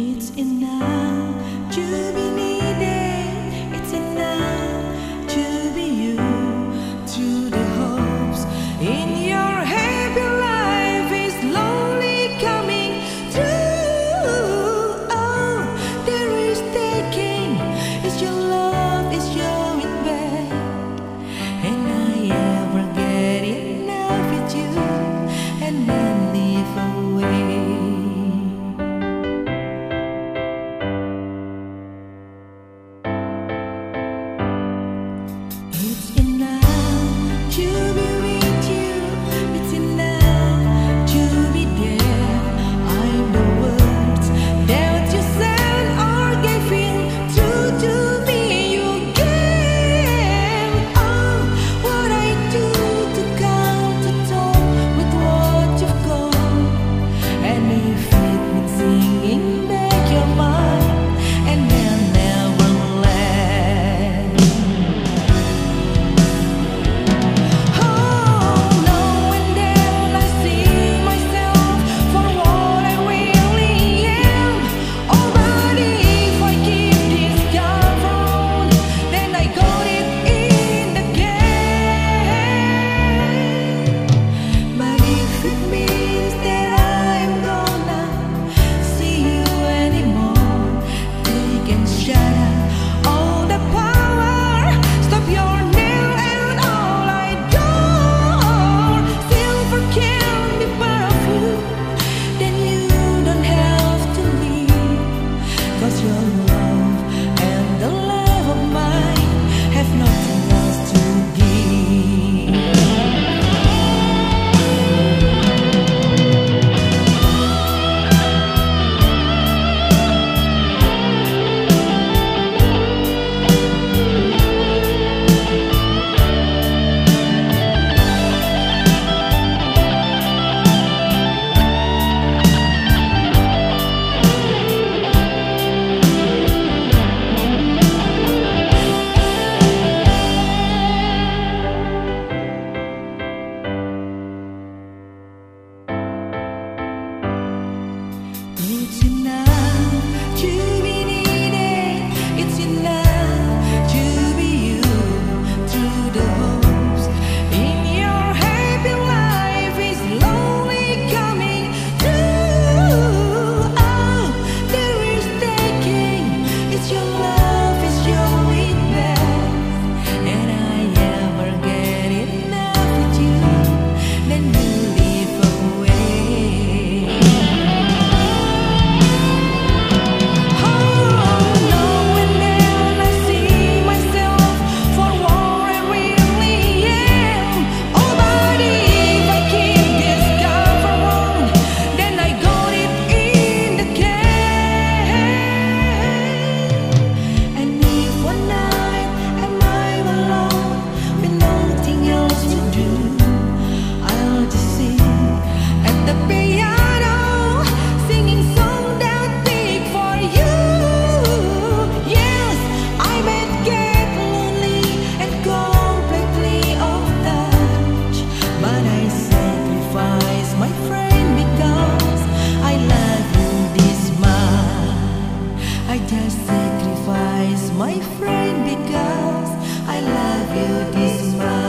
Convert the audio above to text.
It's enough to be near. my friend because I love you this much.